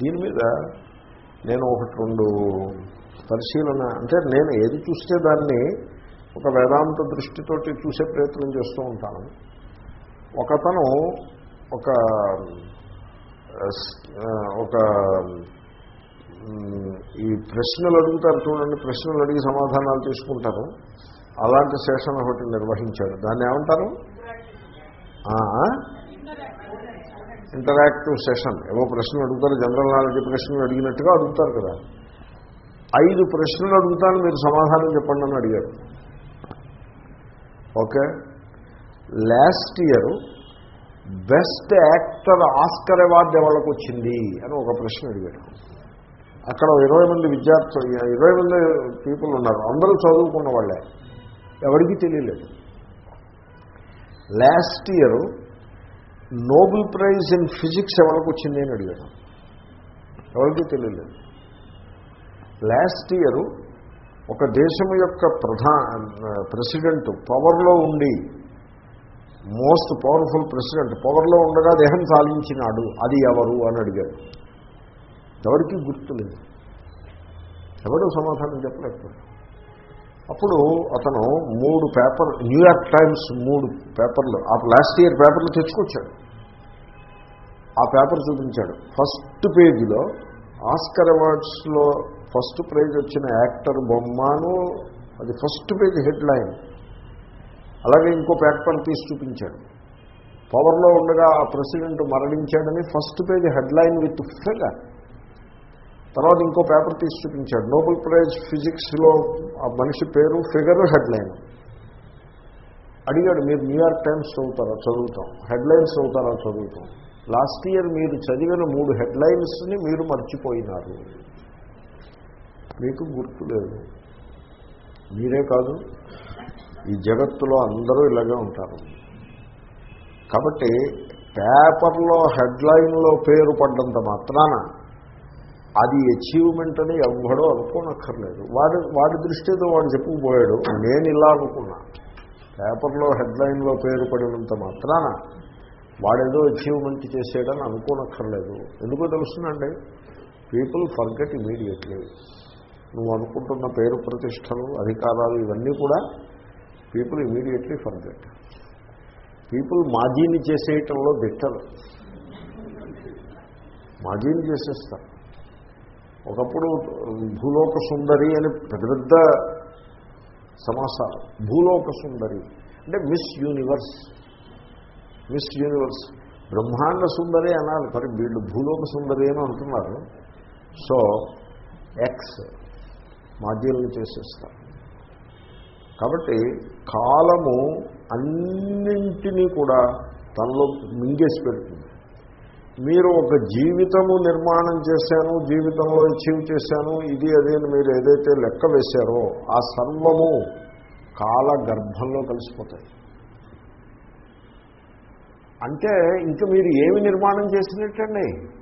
దీని మీద నేను ఒకటి రెండు పరిశీలన అంటే నేను ఏది చూస్తే దాన్ని ఒక వేదాంత దృష్టితోటి చూసే ప్రయత్నం చేస్తూ ఉంటాను. ఒకతను ఒక ఒక ఈ ప్రశ్నలు అడుగుతారు చూడండి ప్రశ్నలు అడిగి సమాధానాలు తీసుకుంటారు. అలాంటి సెషన్ ఒకటి నిర్వహించాడు. దాన్ని ఏమంటారు? ఇంటరాక్టివ్ సెషన్ ఏవో ప్రశ్నలు అడుగుతారు జనరల్ నాలెడ్జ్ ప్రశ్నలు అడిగినట్టుగా అడుగుతారు కదా. ఐదు ప్రశ్నలు అడుగుతాను మీరు సమాధానం చెప్పండి అని అడిగారు. Okay. Last year best actor Oscar award ఎవరికి వచ్చింది అని ఒక ప్రశ్న అడిగాడు అక్కడ ఇరవై మంది విద్యార్థులు ఇరవై మంది పీపుల్ ఉన్నారు. అందరూ చదువుకున్న వాళ్ళే. ఎవరికి తెలియలేదు. Last year Nobel prize in physics ఎవరికి వచ్చింది అని అడిగాడు. ఎవరికి తెలియలేదు. లాస్ట్ ఇయర్ ఒక దేశం యొక్క ప్రధా ప్రెసిడెంట్ పవర్లో ఉండి మోస్ట్ పవర్ఫుల్ ప్రెసిడెంట్ పవర్లో ఉండగా దేహం సాధించినాడు. అది ఎవరు అని అడిగాడు. ఎవరికి గుర్తులేదు ఎవరు సమాధానం చెప్పలేకపోయాడు అప్పుడు అతను మూడు పేపర్ న్యూయార్క్ టైమ్స్ మూడు పేపర్లు ఆ లాస్ట్ ఇయర్ పేపర్లు తెచ్చుకొచ్చాడు. ఆ పేపర్ చూపించాడు. ఫస్ట్ పేజీలో ఆస్కర్ అవార్డ్స్లో ఫస్ట్ ప్రైజ్ వచ్చిన యాక్టర్ బొమ్మను అది ఫస్ట్ పేజ్ హెడ్లైన్. అలాగే ఇంకో పేపర్ తీసి చూపించాడు. పవర్లో ఉండగా ఆ president మరణించాడని first page headline with figure. తర్వాత ఇంకో పేపర్ తీసి చూపించాడు నోబెల్ ప్రైజ్ ఫిజిక్స్లో ఆ మనిషి పేరు ఫిగర్ హెడ్లైన్. అడిగాడు మీరు న్యూయార్క్ టైమ్స్ చదువుతారా? చదువుతాం. హెడ్లైన్స్ చదువుతారా? చదువుతాం. లాస్ట్ ఇయర్ మీరు చదివిన మూడు హెడ్లైన్స్ని మీరు మర్చిపోయినారు. మీకు గుర్తు లేదు. మీరే కాదు. ఈ జగత్తులో అందరూ ఇలాగే ఉంటారు. కాబట్టి పేపర్లో హెడ్లైన్లో పేరు పడ్డంత మాత్రాన అది అచీవ్మెంట్ అని ఎవ్వడో అనుకోనక్కర్లేదు. వాడి వాడి దృష్టితో వాడు చెప్పుకుపోయాడు నేను ఇలా అనుకున్నా. పేపర్లో హెడ్లైన్లో పేరు పడినంత మాత్రాన వాడేదో అచీవ్మెంట్ చేసేయడని అనుకోనక్కర్లేదు. ఎందుకో తెలుస్తుందండి? పీపుల్ ఫర్గెట్ ఇమీడియట్లీ నువ్వు అనుకుంటున్న పేరు ప్రతిష్టలు అధికారాలు ఇవన్నీ కూడా పీపుల్ ఇమీడియట్లీ ఫర్గెట్ పీపుల్ మాజీని చేసేయటంలో బెటర్ మాజీని చేసేస్తారు. ఒకప్పుడు భూలోక సుందరి అని పెద్ద పెద్ద సమాసాలు. భూలోక సుందరి. అంటే మిస్ యూనివర్స్. Miss universe. బ్రహ్మాండ సుందరి అనాలి. మరి వీళ్ళు భూలోక సుందరి అని అంటున్నారు. సో ఎక్స్ మాధ్యమం చేసేస్తారు. కాబట్టి కాలము అన్నింటినీ కూడా తనలో మింగేసి పెడుతుంది. మీరు ఒక జీవితము నిర్మాణం చేశాను జీవితంలో అచీవ్ చేశాను ఇది అదే అని మీరు ఏదైతే లెక్క వేశారో ఆ సర్వము కాల గర్భంలో కలిసిపోతాయి. అంటే ఇంకా మీరు ఏమి నిర్మాణం చేసినట్టండి?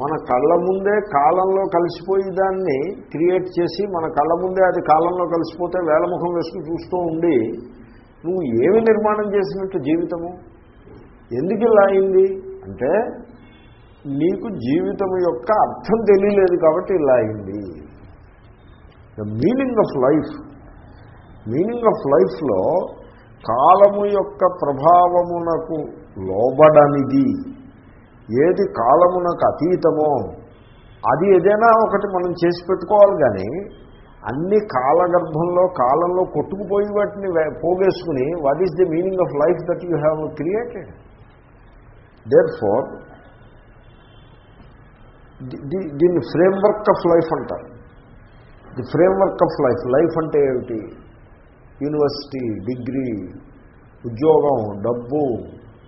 మన కళ్ళ ముందే కాలంలో కలిసిపోయి దాన్ని క్రియేట్ చేసి మన కళ్ళ ముందే అది కాలంలో కలిసిపోతే వేలముఖం వేసుకుని చూస్తూ ఉండి నువ్వు ఏమి నిర్మాణం చేసినట్టు జీవితము? ఎందుకు ఇలా అయింది? అంటే నీకు జీవితం యొక్క అర్థం తెలియలేదు కాబట్టి ఇలా అయింది. The meaning of life meaning of లైఫ్లో కాలము యొక్క ప్రభావమునకు లోబడనిది. ఏది కాలమునకు అతీతమో అది ఏదైనా ఒకటి మనం చేసి పెట్టుకోవాలి కానీ అన్ని కాలగర్భంలో కాలంలో కొట్టుకుపోయి వాటిని పోగేసుకుని what is the meaning of life that you have created there for దీన్ని ఫ్రేమ్వర్క్ ఆఫ్ లైఫ్ అంటారు. The framework of life life అంటే ఏమిటి? యూనివర్సిటీ డిగ్రీ ఉద్యోగం డబ్బు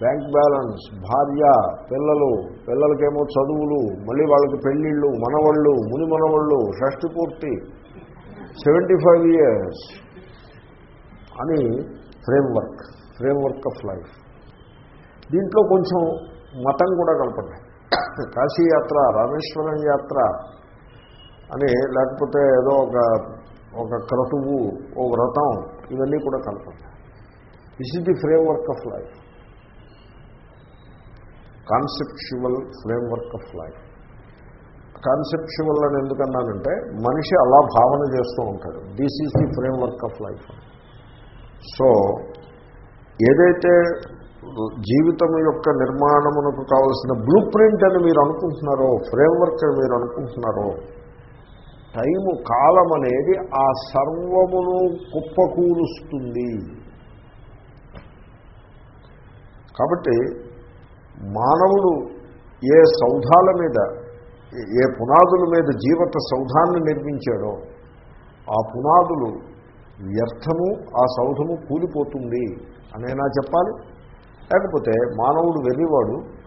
బ్యాంక్ బ్యాలెన్స్ భార్య పిల్లలు పిల్లలకేమో చదువులు మళ్ళీ వాళ్ళకి పెళ్ళిళ్ళు మనవళ్ళు ముని మనవళ్ళు షష్టి పూర్తి సెవెంటీ ఫైవ్ ఇయర్స్ అని ఫ్రేమ్వర్క్ ఫ్రేమ్వర్క్ ఆఫ్ లైఫ్ దీంట్లో కొంచెం మతం కూడా కలపండి. కాశీ యాత్ర రామేశ్వరం యాత్ర అని లేకపోతే ఏదో ఒక ఒక క్రతువు ఓ వ్రతం ఇవన్నీ కూడా కలపండి. This is the framework of life conceptual framework of life conceptual అని ఎందుకన్నానంటే మనిషి అలా భావన చేస్తూ ఉంటాడు. This is the framework of life so ఏదైతే జీవితం యొక్క నిర్మాణమునకు కావలసిన బ్లూ ప్రింట్ అని మీరు అనుకుంటున్నారో ఫ్రేమ్వర్క్ అని మీరు అనుకుంటున్నారో టైము కాలం అనేది ఆ సర్వమును కుప్పకూరుస్తుంది. కాబట్టి మానవుడు ఏ సౌధాల మీద ఏ పునాదుల మీద జీవత సౌధాన్ని నిర్మించాడో ఆ పునాదులు వ్యర్థము ఆ సౌధము కూలిపోతుంది. అనేనా చెప్పాలి? లేకపోతే మానవుడు వెర్రివాడు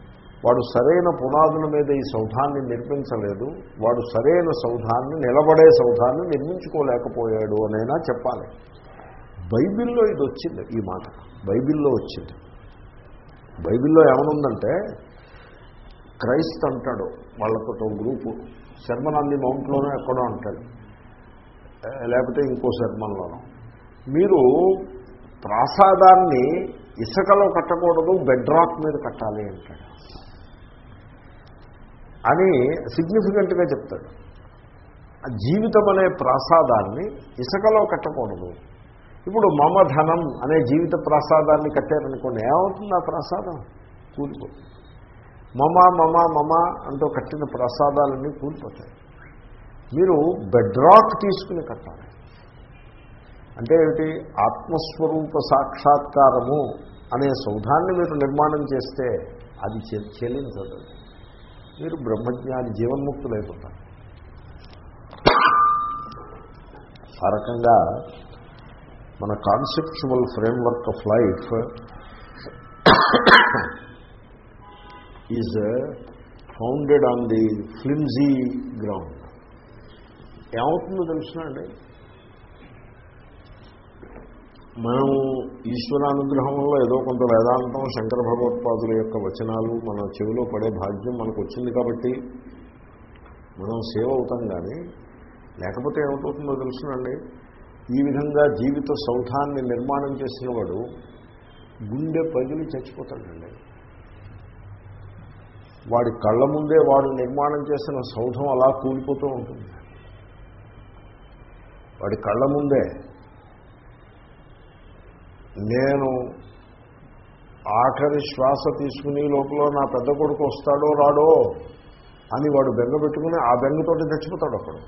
వాడు సరైన పునాదుల మీద ఈ సౌధాన్ని నిర్మించలేదు వాడు సరైన సౌధాన్ని నిలబడే సౌధాన్ని నిర్మించుకోలేకపోయాడు అనైనా చెప్పాలి. బైబిల్లో ఇది వచ్చింది ఈ మాట. బైబిల్లో వచ్చింది. బైబిల్లో ఏమనుందంటే క్రైస్త అంటాడు వాళ్ళతో గ్రూపు శర్మనంది మౌంట్లోనో ఎక్కడో అంటాడు. లేకపోతే ఇంకో శర్మంలోనో మీరు ప్రాసాదాన్ని ఇసుకలో కట్టకూడదు బెడ్రాక్ మీద కట్టాలి అంటాడు. అని సిగ్నిఫికెంట్గా చెప్తాడు. జీవితం అనే ప్రాసాదాన్ని ఇసుకలో కట్టకూడదు. ఇప్పుడు మమ ధనం అనే జీవిత ప్రాసాదాన్ని కట్టారనుకోండి ఏమవుతుంది ఆ ప్రాసాదం? కూలిపోతుంది మమ మమ మమ అంటూ కట్టిన ప్రసాదాలన్నీ కూలిపోతాయి. మీరు బెడ్రాక్ తీసుకుని కట్టాలి. అంటే ఏమిటి? ఆత్మస్వరూప సాక్షాత్కారము అనే సౌధాన్ని మీరు నిర్మాణం చేస్తే అది చెల్లించదు. మీరు బ్రహ్మజ్ఞాని జీవన్ముక్తులైపోతారు. ఆ రకంగా మన conceptual framework of life is founded on the flimsy ground. ఏమవుతుందో తెలుసునండి మనం ఈశ్వరానుగ్రహంలో ఏదో కొంత వేదాంతం శంకర భగవత్పాదుల యొక్క వచనాలు మన చెవిలో పడే భాగ్యం మనకు వచ్చింది కాబట్టి మనం సేవ్ అవుతాం కానీ లేకపోతే ఏమవుతుందో తెలుసునండి. ఈ విధంగా జీవిత సౌధాన్ని నిర్మాణం చేసిన వాడు గుండె పగిలి చచ్చిపోతాడండి. వాడి కళ్ళ ముందే వాడు నిర్మాణం చేసిన సౌధం అలా కూలిపోతూ ఉంటుంది. వాడి కళ్ళ ముందే నేను ఆఖరి శ్వాస తీసుకుని లోపల నా పెద్ద కొడుకు వస్తాడో రాడో అని వాడు బెంగ పెట్టుకుని ఆ బెంగతోటి చచ్చిపోతాడు అప్పుడు.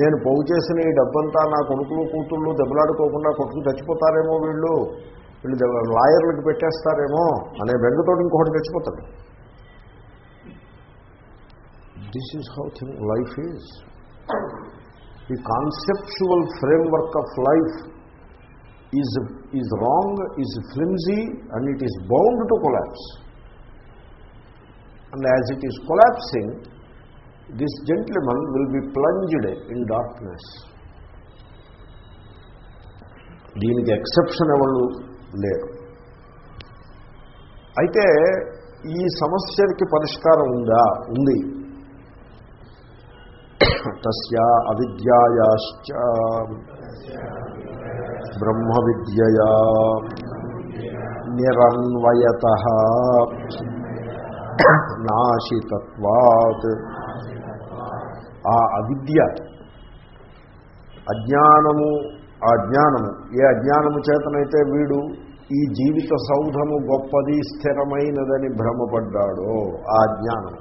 నేను పోగు చేసిన ఈ డబ్బంతా నా కొడుకులు కూతుళ్ళు దెబ్బలాడుకోకుండా కొట్టుకు చచ్చిపోతారేమో వీళ్ళు వీళ్ళు లాయర్లకు పెట్టేస్తారేమో అనే బెంగతోటి ఇంకొకటి చచ్చిపోతాడు. This is how thing life is ఈ conceptual framework of life is is wrong is flimsy and it is bound to collapse and as it is collapsing this gentleman will be plunged in darkness దీనికి exception ఎవరు లేరు. అయితే ఈ సమస్యకి పరిష్కారం ఉందా? ఉంది. తస్యా అవిద్యాయాశ్చ. బ్రహ్మ విద్యయా నిరన్వయత నాశితత్వాత్. ఆ అవిద్య అజ్ఞానము ఆ జ్ఞానము ఏ అజ్ఞానము చేతనైతే వీడు ఈ జీవిత సౌధము గొప్పది స్థిరమైనదని భ్రమపడ్డాడో ఆ జ్ఞానం.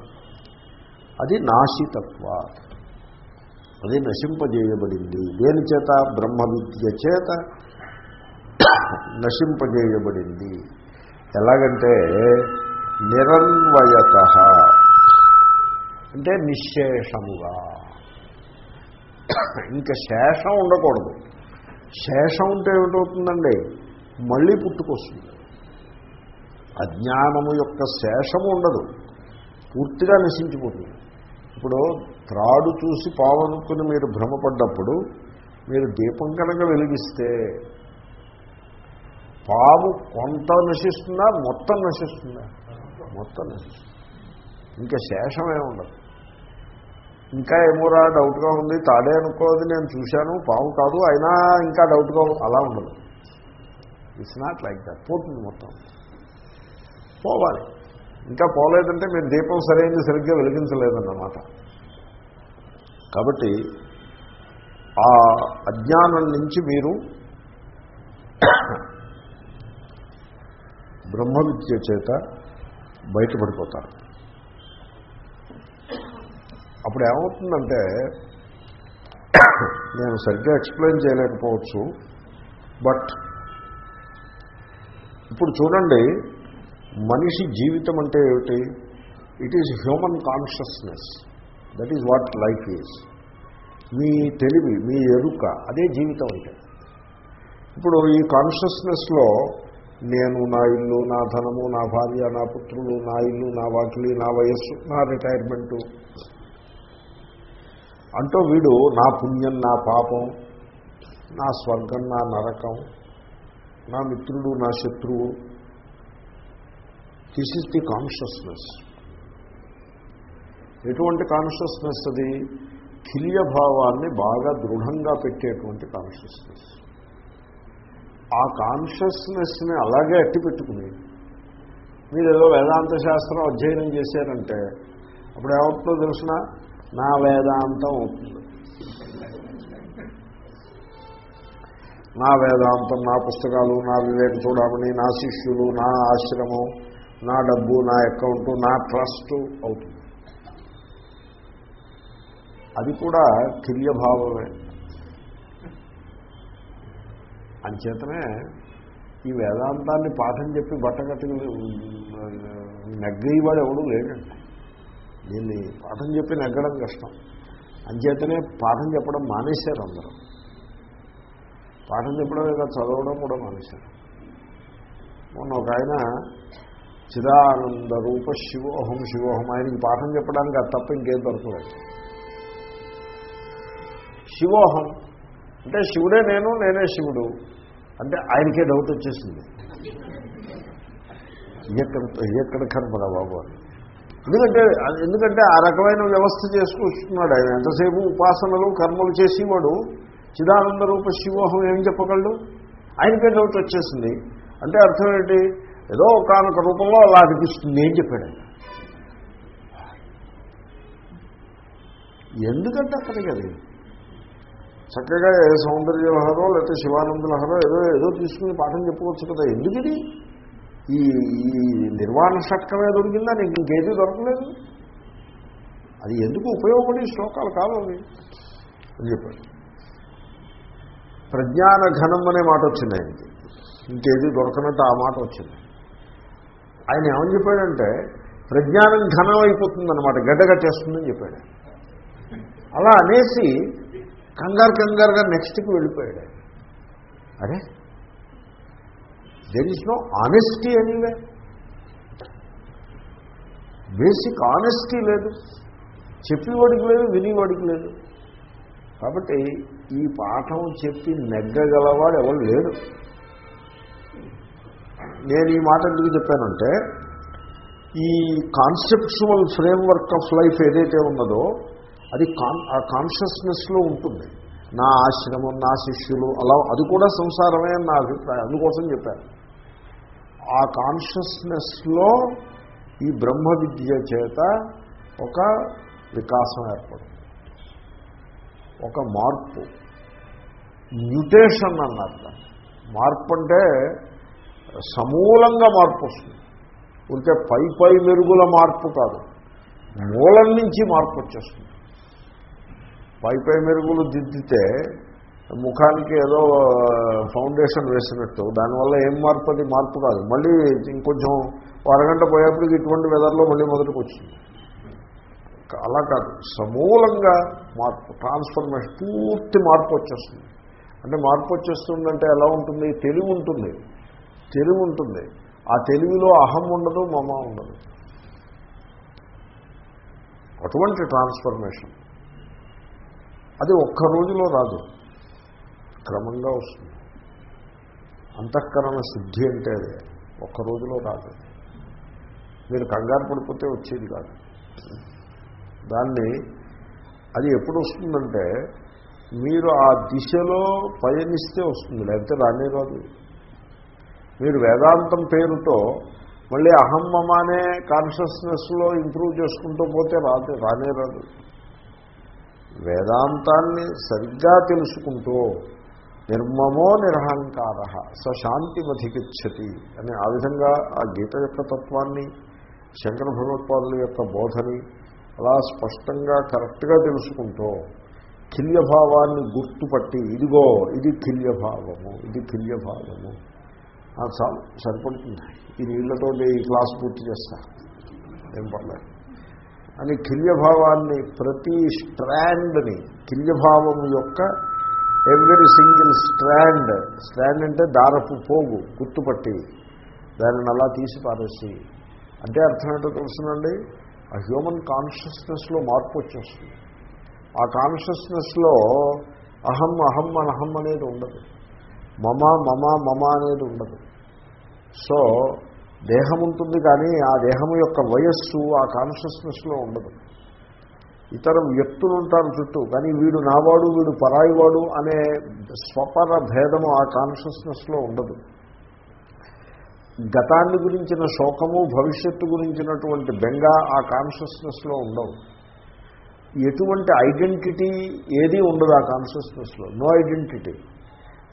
అది నాశితత్వ అది నశింపజేయబడింది. దేని చేత? బ్రహ్మ విద్య చేత నశింపజేయబడింది. ఎలాగంటే నిరన్వయత. అంటే నిశ్శేషముగా ఇంకా శేషం ఉండకూడదు. శేషం ఉంటే ఏమిటవుతుందండి? మళ్ళీ పుట్టుకొస్తుంది. అజ్ఞానము యొక్క శేషము ఉండదు. పూర్తిగా నశించిపోతుంది. ఇప్పుడు త్రాడు చూసి పావనుకుని మీరు భ్రమపడ్డప్పుడు మీరు దీపం కనుక వెలిగిస్తే పాము కొంత నశిస్తుందా మొత్తం నశిస్తుందా మొత్తం నశిస్తుంది ఇంకా శేషమే ఉండదు. ఇంకా ఏమోరా డౌట్గా ఉంది. తాడే అనుకోది నేను చూశాను. పాము కాదు అయినా ఇంకా డౌట్గా అలా ఉండదు. ఇట్స్ నాట్ లైక్ దట్ పోతుంది మొత్తం. పోవాలి. ఇంకా పోలేదంటే మీరు దీపం సరైనది సరిగ్గా వెలిగించలేదన్నమాట. కాబట్టి ఆ అజ్ఞానం నుంచి మీరు బ్రహ్మ విద్య చేత బయటపడిపోతారు. అప్పుడు ఏమవుతుందంటే నేను సరిగ్గా ఎక్స్ప్లెయిన్ చేయలేకపోవచ్చు బట్ ఇప్పుడు చూడండి మనిషి జీవితం అంటే ఏమిటి? It is human consciousness that is what life is మీ తెలివి మీ ఎరుక అదే జీవితం అంటే. ఇప్పుడు ఈ కాన్షియస్నెస్లో నేను నా ఇల్లు నా ధనము నా భార్య నా పుత్రులు నా ఇల్లు నా వాకిలి నా వయస్సు నా రిటైర్మెంటు. అంటూ వీడు నా పుణ్యం నా పాపం నా స్వర్గం నా నరకం నా మిత్రుడు నా శత్రువు. దిస్ ఇస్ ది కాన్షియస్నెస్ ఎటువంటి కాన్షియస్నెస్ అది? కిల్యభావాన్ని బాగా దృఢంగా పెట్టేటువంటి కాన్షియస్నెస్ ఆ కాన్షియస్నెస్ని అలాగే అట్టి పెట్టుకుని మీరు ఏదో వేదాంత శాస్త్రం అధ్యయనం చేశారంటే అప్పుడు ఏమవుతుందో తెలిసిన? నా వేదాంతం అవుతుంది. నా వేదాంతం నా పుస్తకాలు నా వివేక చూడమని నా శిష్యులు నా ఆశ్రమం నా డబ్బు నా అకౌంటు నా ట్రస్ట్ అవుతుంది. అది కూడా కిర్యభావమే. అంచేతనే ఈ వేదాంతాన్ని పాఠం చెప్పి బట్టగట్టి నెగ్గేవాడు ఎవడు లేడండి. దీన్ని పాఠం చెప్పి నెగ్గడం కష్టం. అంచేతనే పాఠం చెప్పడం మానేశారు అందరూ. పాఠం చెప్పడం లేదా చదవడం కూడా మానేశారు. మొన్న ఒక ఆయన చిదానంద రూప శివోహం శివోహం ఆయనకి పాఠం చెప్పడానికి అది తప్ప ఇంకేం దొరకలేదు. శివోహం అంటే శివుడే నేను నేనే శివుడు. అంటే ఆయనకే డౌట్ వచ్చేసింది. ఎక్కడ ఎక్కడ కనపడా బాబు అని. ఎందుకంటే ఎందుకంటే ఆ రకమైన వ్యవస్థ చేసుకొస్తున్నాడు ఆయన. ఎంతసేపు ఉపాసనలు కర్మలు చేసేవాడు? చిదానంద రూప శివోహం ఏం చెప్పగలడు? ఆయనకే డౌట్ వచ్చేసింది. అంటే అర్థం ఏంటి? ఏదో ఒకనొక రూపంలో అలా అనిపిస్తుంది ఏం చెప్పాడు ఆయన? ఎందుకంటే అక్కడికి అది? చక్కగా ఏ సౌందర్య లహరో లేకపోతే శివానంద లహరో ఏదో ఏదో తీసుకుని పాఠం చెప్పుకోవచ్చు కదా. ఎందుకు ఇది? ఈ ఈ నిర్వాణ షట్కమే దొరికిందా నీకు ఇంకేది దొరకలేదు? అది ఎందుకు ఉపయోగపడే శ్లోకాలు కాదు అవి? అని చెప్పాడు. ప్రజ్ఞాన ఘనం అనే మాట వచ్చింది ఆయనకి. ఇంకేది దొరకనట్టు ఆ మాట వచ్చింది. ఆయన ఏమని చెప్పాడంటే ప్రజ్ఞానం ఘనం అయిపోతుందన్నమాట. గడ్డగట్టేస్తుందని చెప్పాడు. అలా అనేసి కంగారు కంగారుగా నెక్స్ట్కి వెళ్ళిపోయాడు. అరే there is no honesty anyway basic honesty లేదు. చెప్పేవాడికి లేదు వినేవాడికి లేదు. కాబట్టి ఈ పాఠం చెప్పి నెగ్గగలవాడు ఎవరు లేడు నేను ఈ మాట ఎందుకు చెప్పానంటే ఈ కాన్సెప్చువల్ ఫ్రేమ్వర్క్ ఆఫ్ లైఫ్ ఏదైతే ఉన్నదో అది కాన్ ఆ కాన్షియస్నెస్లో ఉంటుంది. నా ఆశ్రమం నా శిష్యులు అలా అది కూడా సంసారమే అని నా అభిప్రాయం అందుకోసం చెప్పాను. ఆ కాన్షియస్నెస్లో ఈ బ్రహ్మ విద్య చేత ఒక వికాసం ఏర్పడుతుంది. ఒక మార్పు. మ్యూటేషన్ అన్నారు దాన్ని. మార్పు అంటే సమూలంగా మార్పు వస్తుంది. ఉంటే పై పై మెరుగుల మార్పు కాదు. మూలం నుంచి మార్పు వచ్చేస్తుంది. పైపై మెరుగులు దిద్దితే ముఖానికి ఏదో ఫౌండేషన్ వేసినట్టు. దానివల్ల ఏం మార్పు అది? మార్పు కాదు. మళ్ళీ ఇంకొంచెం అరగంట పోయేప్పటికి ఇటువంటి వెదర్లో మళ్ళీ మొదటికి వచ్చింది అలా కాదు. సమూలంగా మార్పు ట్రాన్స్ఫర్మేషన్ పూర్తి మార్పు వచ్చేస్తుంది. అంటే మార్పు వచ్చేస్తుందంటే ఎలా ఉంటుంది? తెలివి ఉంటుంది. తెలివి ఉంటుంది. ఆ తెలివిలో అహం ఉండదు మమ ఉండదు. అటువంటి ట్రాన్స్ఫర్మేషన్. అది ఒక్క రోజులో రాదు. క్రమంగా వస్తుంది. అంతఃకరణ శుద్ధి అంటే అదే. ఒక్క రోజులో రాదు. మీరు కంగారు పడిపోతే వచ్చేది కాదు. దాన్ని అది ఎప్పుడు వస్తుందంటే మీరు ఆ దిశలో పయనిస్తే వస్తుంది. లేకపోతే రానే రాదు మీరు వేదాంతం పేరుతో మళ్ళీ అహం అనే కాన్షియస్నెస్లో ఇంప్రూవ్ చేసుకుంటూ పోతే రాదు రానే రాదు. వేదాంతాన్ని సరిగ్గా తెలుసుకుంటూ నిర్మమో నిరహంకార స శాంతిమధికిచ్చతి అని ఆ విధంగా ఆ గీత యొక్క తత్వాన్ని శంకర భగవత్పాదుల యొక్క బోధని అలా స్పష్టంగా కరెక్ట్గా తెలుసుకుంటూ కిల్యభావాన్ని గుర్తుపట్టి ఇదిగో ఇది కిల్యభావము ఇది కిల్యభావము. చాలు సరిపడుతుంది. ఈ నీళ్ళతో ఈ క్లాస్ పూర్తి చేస్తా. ఏం పర్లేదు. అని కిల్యభావాన్ని ప్రతి స్ట్రాండ్ని కిల్యభావం యొక్క ఎవ్రీ సింగిల్ స్ట్రాండ్ స్ట్రాండ్ అంటే దారపు పోగు గుర్తుపట్టి దానిని అలా తీసి పారేసి. అంటే అర్థం ఏంటో తెలుసునండి? ఆ హ్యూమన్ కాన్షియస్నెస్లో మార్పు వచ్చేస్తుంది. ఆ కాన్షియస్నెస్లో అహం అహం అనహం అనేది ఉండదు. మమ మమ మమ అనేది ఉండదు. సో దేహం ఉంటుంది కానీ ఆ దేహం యొక్క వయస్సు ఆ కాన్షియస్నెస్లో ఉండదు. ఇతర వ్యక్తులు ఉంటారు చుట్టూ కానీ వీడు నావాడు వీడు పరాయివాడు అనే స్వపర భేదము ఆ కాన్షియస్నెస్లో ఉండదు. గతాన్ని గురించిన శోకము భవిష్యత్తు గురించినటువంటి బెంగ ఆ కాన్షియస్నెస్లో ఉండవు. ఎటువంటి ఐడెంటిటీ ఏదీ ఉండదు ఆ కాన్షియస్నెస్లో నో ఐడెంటిటీ.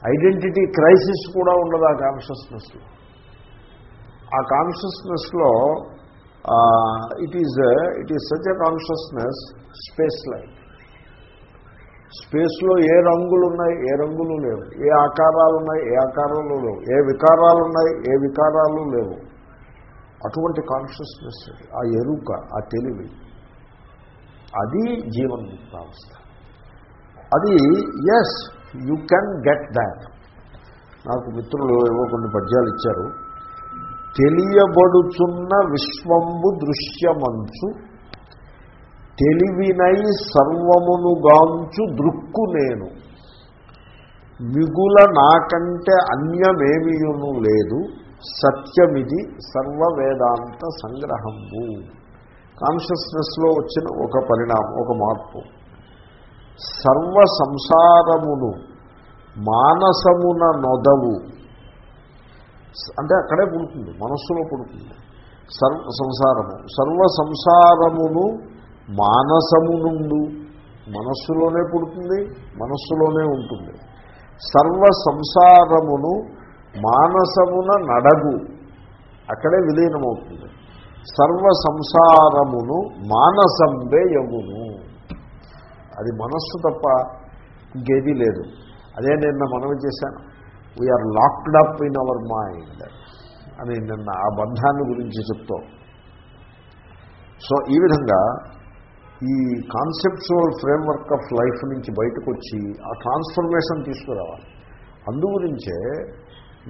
ఐడెంటిటీ క్రైసిస్ కూడా ఉండదు ఆ కాన్షియస్నెస్లో ఆ కాన్షియస్నెస్లో it is it is such a consciousness space like స్పేస్లో ఏ రంగులు ఉన్నాయి ఏ రంగులు లేవు. ఏ ఆకారాలు ఉన్నాయి ఏ ఆకారాలు లేవు. ఏ వికారాలు ఉన్నాయి ఏ వికారాలు లేవు. అటువంటి కాన్షియస్నెస్ ఆ ఎరుక ఆ తెలివి. అది జీవన్ముక్తావస్థ అది yes you can get that నాకు మిత్రులు ఏవో కొన్ని పద్యాలు ఇచ్చారు. తెలియబడుచున్న విశ్వంబు దృశ్యమంచు. తెలివినై సర్వమునుగాంచు దృక్కు నేను. మిగుల నాకంటే అన్యమేమియును లేదు. సత్యమిది సర్వ వేదాంత సంగ్రహంబు. కాన్షియస్నెస్లో వచ్చిన ఒక పరిణామం ఒక మార్పు. సర్వ సంసారమును మానసమున నొదవు. అంటే అక్కడే పుడుతుంది మనస్సులో పుడుతుంది. సర్వ సంసారము. సర్వ సంసారమును మానసము నుండు మనస్సులోనే పుడుతుంది మనస్సులోనే ఉంటుంది. సర్వ సంసారమును మానసమున నడగు. అక్కడే విలీనమవుతుంది. సర్వ సంసారమును మానసంబే యగును. అది మనస్సు తప్ప ఇంకేదీ లేదు. అదే నిన్న మనవి చేశాను. We are locked up in our mind అని నిన్న ఆ బంధాన్ని గురించి చెప్తాం. సో ఈ విధంగా ఈ కాన్సెప్చువల్ ఫ్రేమ్వర్క్ ఆఫ్ లైఫ్ నుంచి బయటకు వచ్చి ఆ ట్రాన్స్ఫర్మేషన్ తీసుకురావాలి. అందుగురించే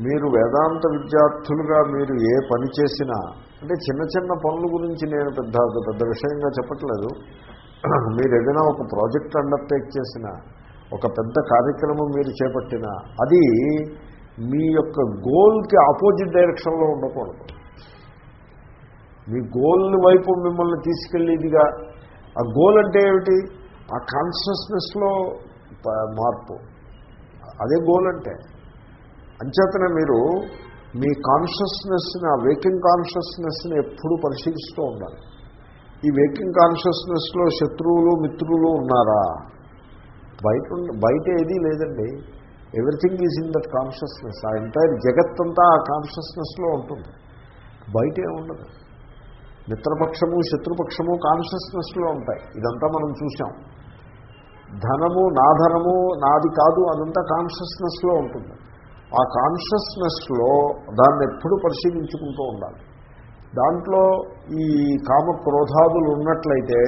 మీరు వేదాంత విద్యార్థులుగా మీరు ఏ పని చేసినా అంటే చిన్న చిన్న పనుల గురించి నేను పెద్ద పెద్ద విషయంగా చెప్పట్లేదు. మీరు ఏదైనా ఒక ప్రాజెక్ట్ అండర్టేక్ చేసినా ఒక పెద్ద కార్యక్రమం మీరు చేపట్టినా అది మీ యొక్క గోల్కి ఆపోజిట్ డైరెక్షన్లో ఉండకూడదు. మీ గోల్ వైపు మిమ్మల్ని తీసుకెళ్ళేదిగా ఆ గోల్ అంటే ఏమిటి? ఆ కాన్షియస్నెస్లో మార్పు. అదే గోల్ అంటే. అంచేతనే మీరు మీ కాన్షియస్నెస్ని ఆ వేకింగ్ కాన్షియస్నెస్ని ఎప్పుడూ పరిశీలిస్తూ ఉండాలి. ఈ వేకింగ్ కాన్షియస్నెస్లో శత్రువులు మిత్రులు ఉన్నారా? బయట బయట ఏదీ లేదండి. Everything is in that consciousness ఆ ఎంటైర్ జగత్తంతా ఆ కాన్షియస్నెస్లో ఉంటుంది. బయటే ఉండదు. మిత్రపక్షము శత్రుపక్షము కాన్షియస్నెస్లో ఉంటాయి. ఇదంతా మనం చూసాం ధనము నా ధనము నాది కాదు అదంతా కాన్షియస్నెస్లో ఉంటుంది. ఆ కాన్షియస్నెస్లో దాన్ని ఎప్పుడు పరిశీలించుకుంటూ ఉండాలి. దాంట్లో ఈ కామ క్రోధాదులు ఉన్నట్లయితే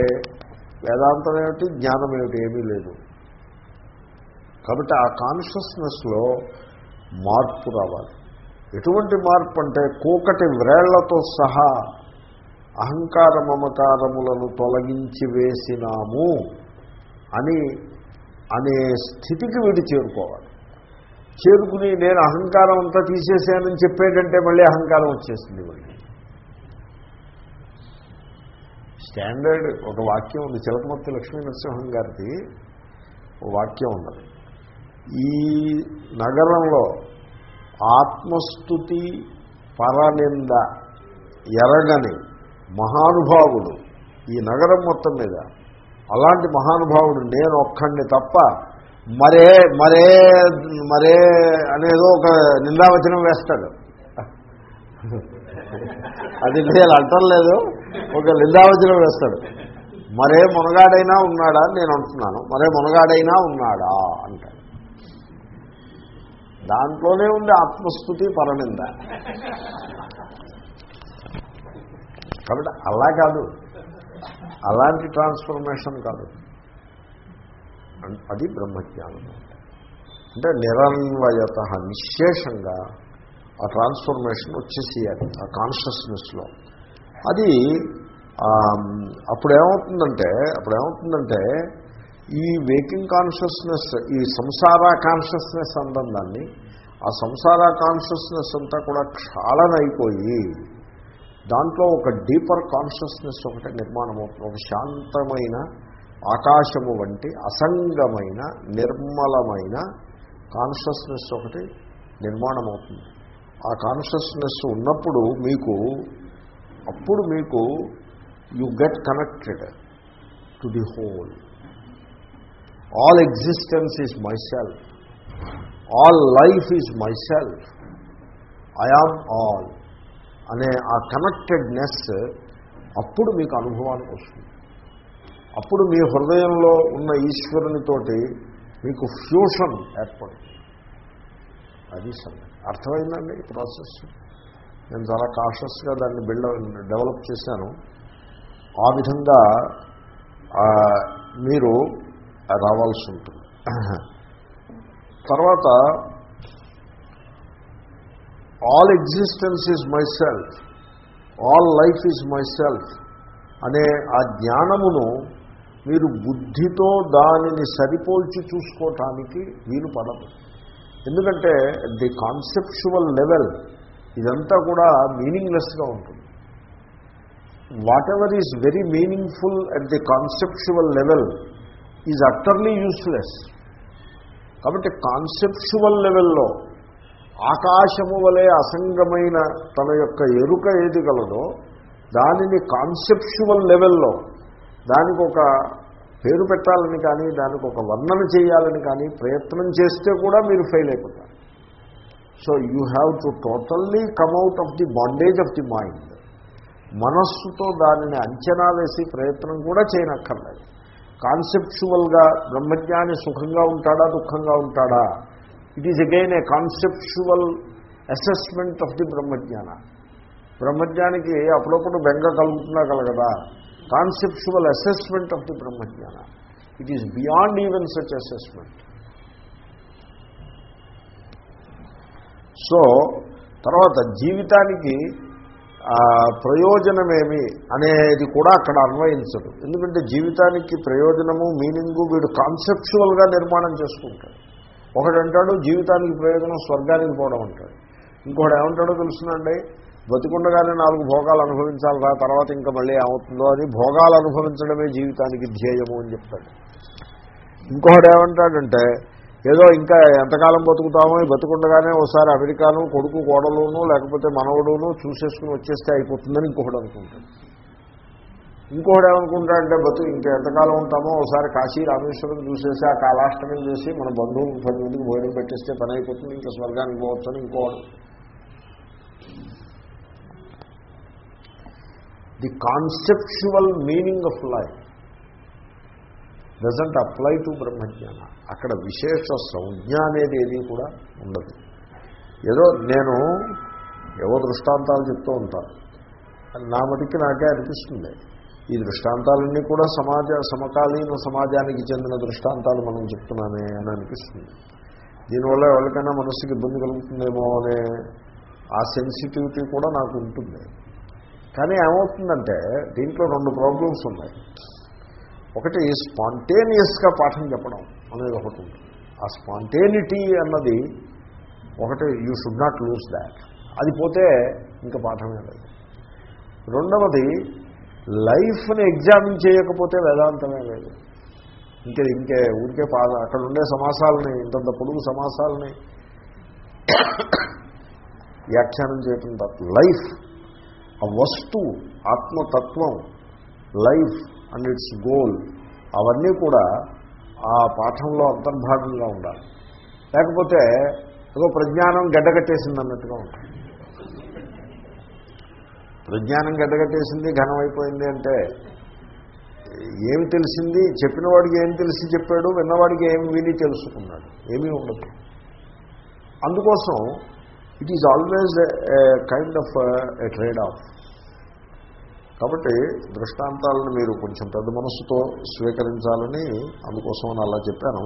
వేదాంతం ఏమిటి? జ్ఞానం ఏమిటి? ఏమీ లేదు. కాబట్టి ఆ కాన్షియస్నెస్లో మార్పు రావాలి. ఎటువంటి మార్పు అంటే కూకటి వ్రేళ్ళతో సహా అహంకార మమకారములను తొలగించి వేసినాము అని అనే స్థితికి వీడు చేరుకోవాలి. చేరుకుని నేను అహంకారం అంతా తీసేసానని చెప్పేటంటే మళ్ళీ అహంకారం వచ్చేసింది మళ్ళీ. స్టాండర్డ్ ఒక వాక్యం ఉంది. చిలకమర్తి లక్ష్మీ నరసింహం గారిది ఒక వాక్యం ఉన్నది. ఈ నగరంలో ఆత్మస్థుతి పరనింద ఎరగని మహానుభావుడు ఈ నగరం మొత్తం మీద. అలాంటి మహానుభావుడు నేను ఒక్కడిని తప్ప మరే మరే మరే అనేదో ఒక నిందావచనం వేస్తాడు. అది నేను అంటలేదు ఒక నిందావచనం వేస్తాడు. మరే మునగాడైనా ఉన్నాడా నేను అంటున్నాను. మరే మునగాడైనా ఉన్నాడా అంటాడు. దాంట్లోనే ఉంది ఆత్మస్థుతి పరనింద. కాబట్టి అలా కాదు. అలాంటి ట్రాన్స్ఫర్మేషన్ కాదు. అది బ్రహ్మజ్ఞానం. అంటే నిరన్వయత నిశేషంగా ఆ ట్రాన్స్ఫర్మేషన్ వచ్చేసేయాలి ఆ కాన్షియస్నెస్లో. అది అప్పుడేమవుతుందంటే అప్పుడు ఏమవుతుందంటే అప్పుడు ఏమవుతుందంటే ఈ వేకింగ్ కాన్షియస్నెస్ ఈ సంసార కాన్షియస్నెస్ అంటాం దాన్ని ఆ సంసార కాన్షియస్నెస్ అంతా కూడా క్షాళనైపోయి దాంట్లో ఒక డీపర్ కాన్షియస్నెస్ ఒకటి నిర్మాణం అవుతుంది ఒక శాంతమైన ఆకాశము వంటి అసంగమైన నిర్మలమైన కాన్షియస్నెస్ ఒకటి నిర్మాణం అవుతుంది ఆ కాన్షియస్నెస్ ఉన్నప్పుడు మీకు అప్పుడు మీకు you get connected to the whole all existence is myself all life is myself I am all అనే ఆ కనెక్టెడ్నెస్ అప్పుడు మీకు అనుభవానికి వస్తుంది. అప్పుడు మీ హృదయంలో ఉన్న ఈశ్వరునితోటి మీకు ఫ్యూషన్ ఏర్పడుతుంది. అది సంగతి. అర్థమైందండి ఈ ప్రాసెస్ నేను చాలా కాషస్గా దాన్ని బిల్డ్ డెవలప్ చేశాను. ఆ విధంగా మీరు రావాల్సి ఉంటుంది. తర్వాత all existence is myself all life is myself అనే ఆ జ్ఞానమును మీరు బుద్ధితో దానిని సరిపోల్చి చూసుకోవటానికి వీలు పడదు. ఎందుకంటే ది కాన్సెప్చువల్ లెవెల్ ఇదంతా కూడా మీనింగ్లెస్గా ఉంటుంది. Whatever is very meaningful at the conceptual level is utterly useless. కాబట్టి కాన్సెప్చువల్ లెవెల్లో ఆకాశము వలె అసంగమైన తన యొక్క ఎరుక ఏది గలదో దానిని కాన్సెప్చువల్ లెవెల్లో దానికి ఒక పేరు పెట్టాలని కానీ దానికి ఒక వర్ణన చేయాలని కానీ ప్రయత్నం చేస్తే కూడా మీరు ఫెయిల్ అయిపోతారు. So you have to totally come out of the bondage of the mind. మనస్సుతో దానిని అంచనా వేసి ప్రయత్నం కూడా చేయనక్కర్లేదు. కాన్సెప్చువల్గా బ్రహ్మజ్ఞాని సుఖంగా ఉంటాడా దుఃఖంగా ఉంటాడా? It is again a conceptual assessment of the బ్రహ్మజ్ఞాన బ్రహ్మజ్ఞానికి అప్పుడప్పుడు బెంగ కలుగుతున్నా కలగదా? Conceptual assessment of the బ్రహ్మజ్ఞాన it is beyond even such assessment so తర్వాత జీవితానికి ప్రయోజనమేమి అనేది కూడా అక్కడ అన్వయించదు. ఎందుకంటే జీవితానికి ప్రయోజనము మీనింగు వీడు కాన్సెప్చువల్గా నిర్మాణం చేసుకుంటాడు. ఒకడంటాడు జీవితానికి ప్రయోజనం స్వర్గానికి పోవడం అంటాడు. ఇంకోటి ఏమంటాడో తెలుసునండి? బతికుండగానే నాలుగు భోగాలు అనుభవించాలిరా తర్వాత ఇంకా మళ్ళీ ఏమవుతుందో అని భోగాలు అనుభవించడమే జీవితానికి ధ్యేయము అని చెప్తాడు. ఇంకొకడు ఏమంటాడంటే ఏదో ఇంకా ఎంతకాలం బతుకుతామో బతుకుండగానే ఒకసారి అమెరికాను కొడుకు కోడలును లేకపోతే మనవడును చూసేసుకుని వచ్చేస్తే అయిపోతుందని ఇంకొకడు అనుకుంటాడు. ఇంకొకడు ఏమనుకుంటాడంటే బతు ఇంకా ఎంతకాలం ఉంటామో ఒకసారి కాశీ రామేశ్వరం చూసేసి ఆ కాలాష్టమం చేసి మన బంధువులు పది మందికి భోజనం పెట్టేస్తే పని అయిపోతుంది ఇంకా స్వర్గానికి పోవచ్చు అని ఇంకోడు the conceptual meaning of life doesn't apply to బ్రహ్మజ్ఞాన అక్కడ విశేష సంజ్ఞ అనేది ఏది కూడా ఉండదు. ఏదో నేను ఏవో దృష్టాంతాలు చెప్తూ ఉంటాను నా మటుకి నాకే అనిపిస్తుంది. ఈ దృష్టాంతాలన్నీ కూడా సమాజ సమకాలీన సమాజానికి చెందిన దృష్టాంతాలు మనం చెప్తున్నామే అని అనిపిస్తుంది. దీనివల్ల ఎవరికైనా మనస్సుకి ఇబ్బంది కలుగుతుందేమో అనే ఆ సెన్సిటివిటీ కూడా నాకు ఉంటుంది. కానీ ఏమవుతుందంటే దీంట్లో రెండు ప్రాబ్లమ్స్ ఉన్నాయి. ఒకటి స్పాంటేనియస్గా పాఠం చెప్పడం అనేది ఒకటి ఉంటుంది. ఆ స్పాంటేనిటీ అన్నది ఒకటి you should not lose that. అది పోతే ఇంకా పాఠమే లేదు. రెండవది లైఫ్ని ఎగ్జామిన్ చేయకపోతే వేదాంతమే లేదు. ఇంకే ఇంకే ఊరికే పాద అక్కడ ఉండే సమాసాలని ఇంతంత పొడుగు సమాసాలని వ్యాఖ్యానం చేయటం తప్ప లైఫ్ ఆ వస్తువు ఆత్మతత్వం లైఫ్ అండ్ ఇట్స్ గోల్. అవన్నీ కూడా ఆ పాఠంలో అంతర్భాగంగా ఉండాలి. లేకపోతే ఏదో ప్రజ్ఞానం గడ్డగట్టేసింది అన్నట్టుగా ఉంటుంది. ప్రజ్ఞానం గడ్డగట్టేసింది ఘనమైపోయింది అంటే ఏమి తెలిసింది? చెప్పినవాడికి ఏం తెలిసి చెప్పాడు? విన్నవాడికి ఏమి విని తెలుసుకున్నాడు? ఏమీ ఉండదు. అందుకోసం it is always kind of a trade of కాబట్టి దృష్టాంతాలను మీరు కొంచెం పెద్ద మనస్సుతో స్వీకరించాలని అందుకోసం అని అలా చెప్పాను.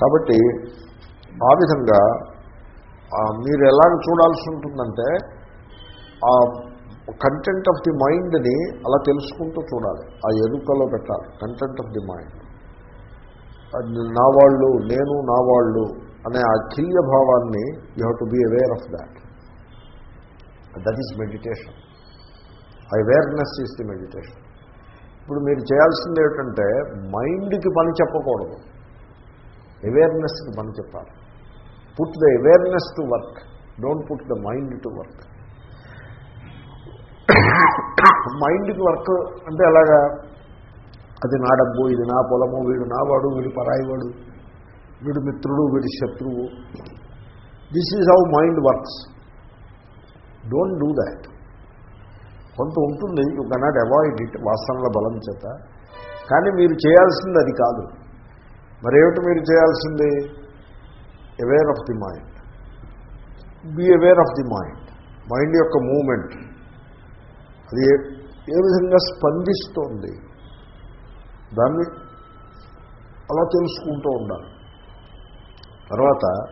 కాబట్టి ఆ విధంగా మీరు ఎలాగ చూడాల్సి ఉంటుందంటే ఆ కంటెంట్ ఆఫ్ ది మైండ్ని అలా తెలుసుకుంటూ చూడాలి. ఆ ఎరుకలో పెట్టాలి కంటెంట్ ఆఫ్ ది మైండ్ నా వాళ్ళు నేను నా వాళ్ళు అనే ఆ కిల్య భావాన్ని you have to be aware of that that is meditation awareness is the meditation ఇప్పుడు మీరు చేయాల్సింది ఏమిటంటే మైండ్కి పని చెప్పకూడదు. అవేర్నెస్కి పని చెప్పాలి. Put the awareness to work don't put the mind to work మైండ్కి వర్క్ అంటే ఎలాగా? అది నా డబ్బు ఇది నా పొలము వీడు నా వాడు వీడు పరాయివాడు వీడు మిత్రుడు వీడి శత్రువు. This is how mind works don't do that. కొంత ఉంటుంది యూ కెనాట్ అవాయిడ్ ఇట్ వాసనల బలం చేత. కానీ మీరు చేయాల్సింది అది కాదు. మరేమిటి మీరు చేయాల్సింది? Aware of the mind be aware of the mind mind యొక్క మూమెంట్. అది ఏ విధంగా స్పందిస్తోంది? దాన్ని అలా తెలుసుకుంటూ ఉండాలి. తర్వాత